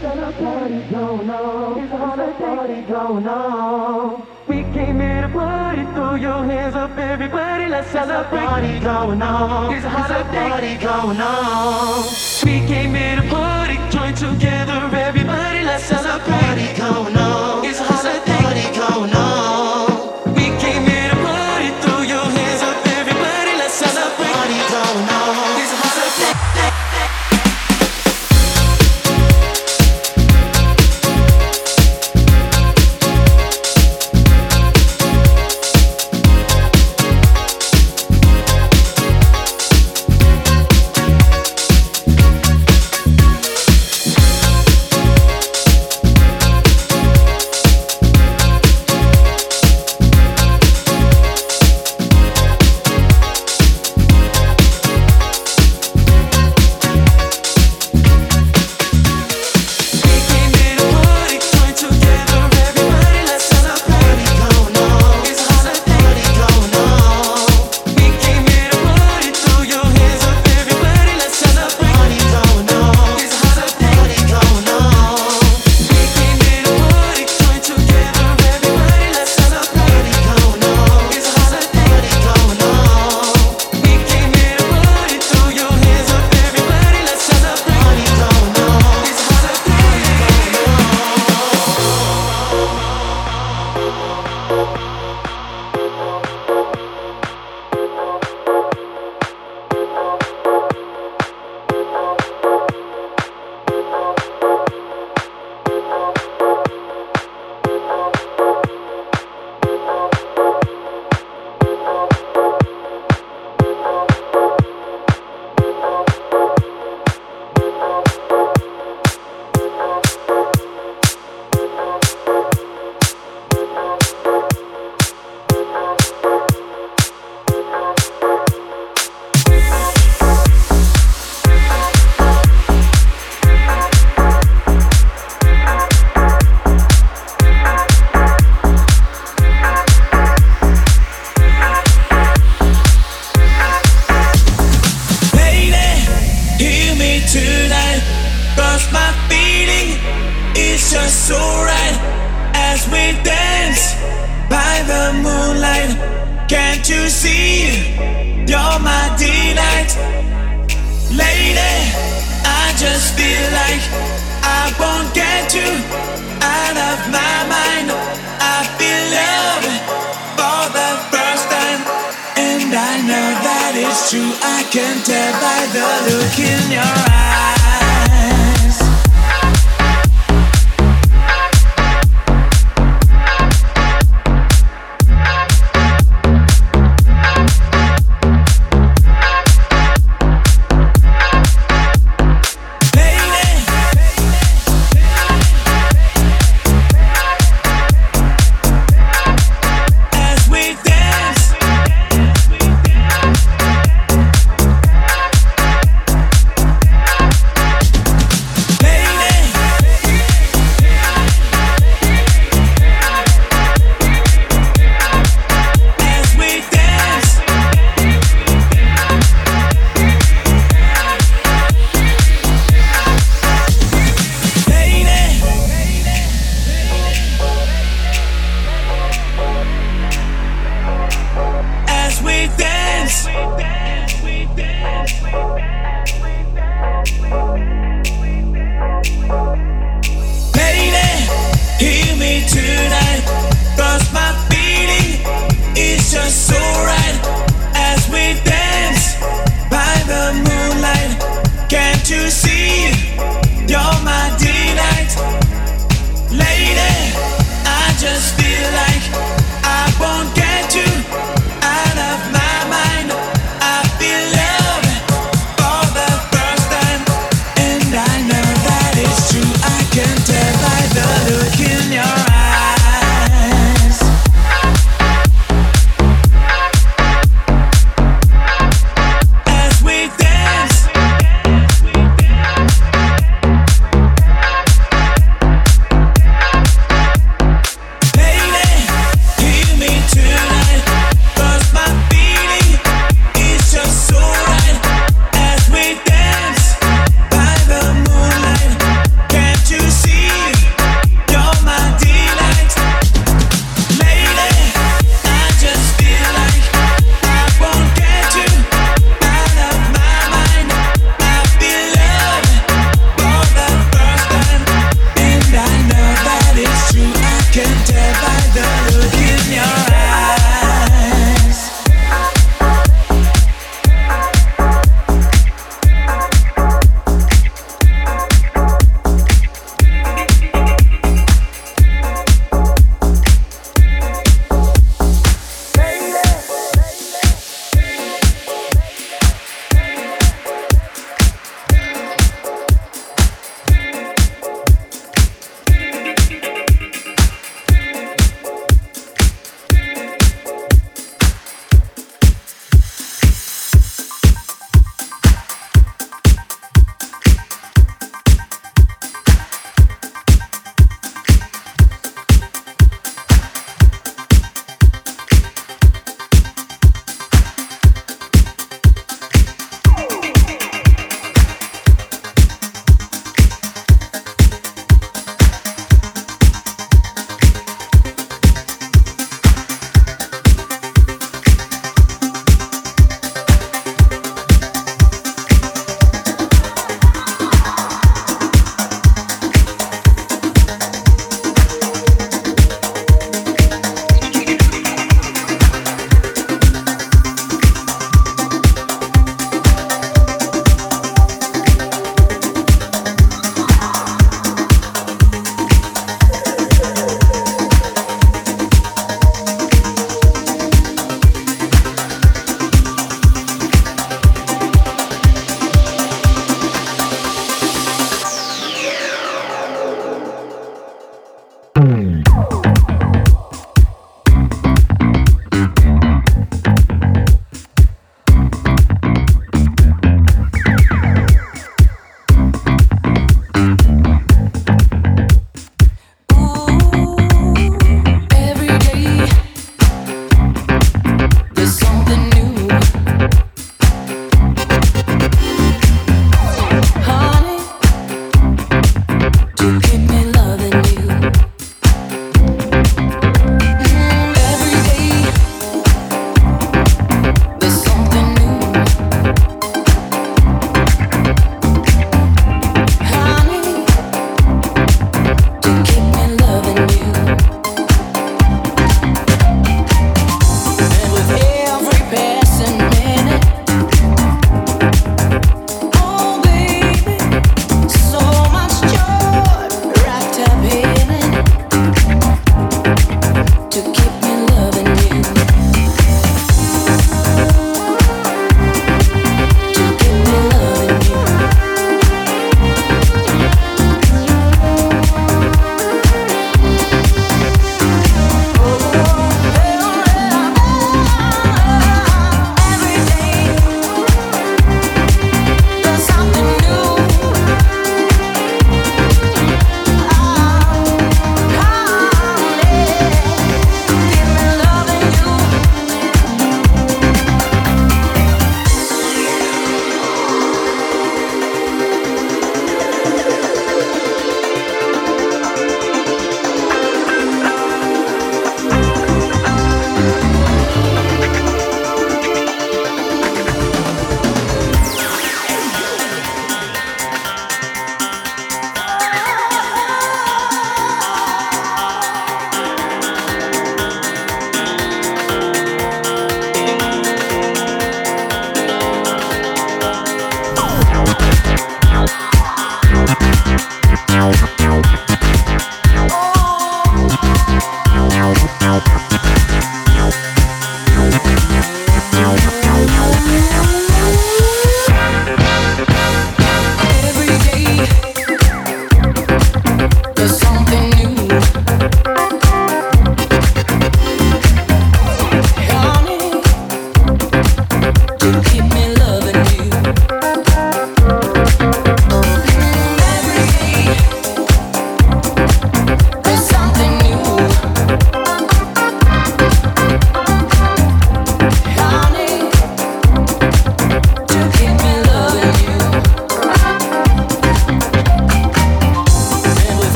There's a party going on. There's a party going on. We came here to party. Throw your hands up, everybody. Let's celebrate. A party going on. It's a party going on. We came here to party. Join together, everybody. Let's celebrate. A party going on. There's a party going on.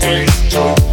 Take talk.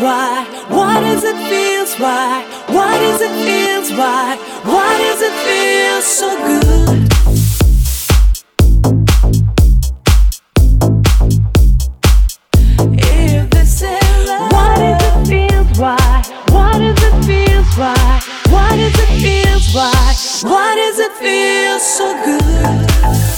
why? Why does it feels why? It feels why? It feel so good? Why it why? Why does it feel why? Why does it feel why? Why does it feel so good?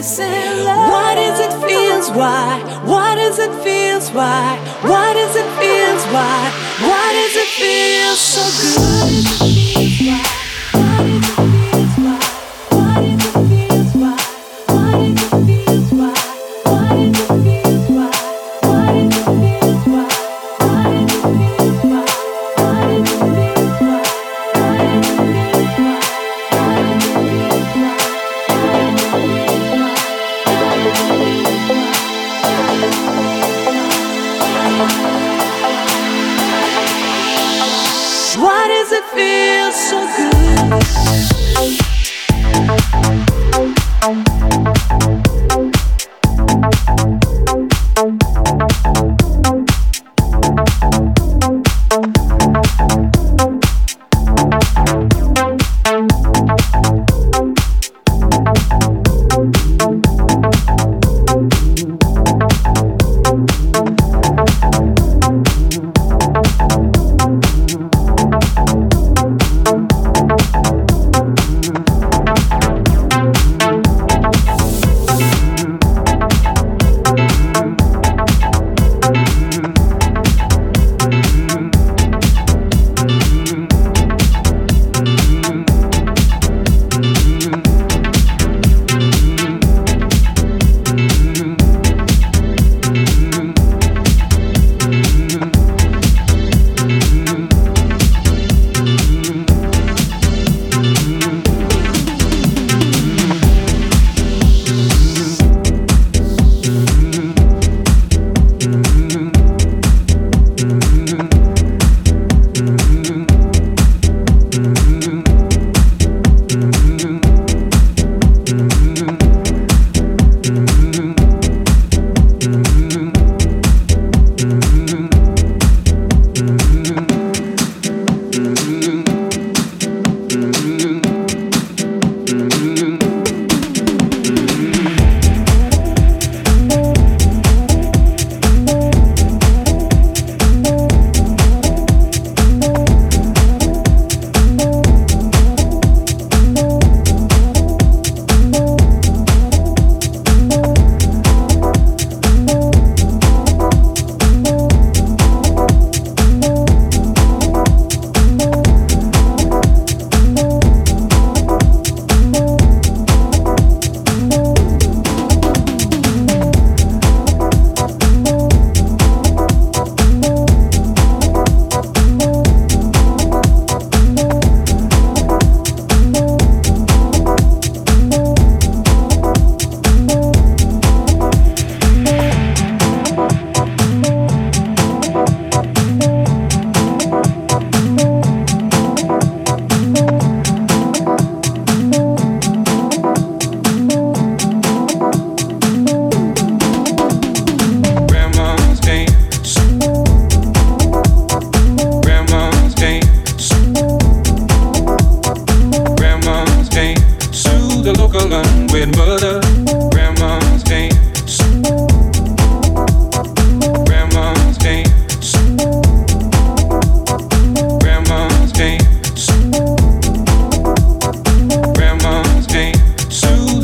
Say love, it feels why? What is it feels why? What is it feels why? Why does it feel so good?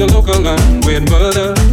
the local line with mother.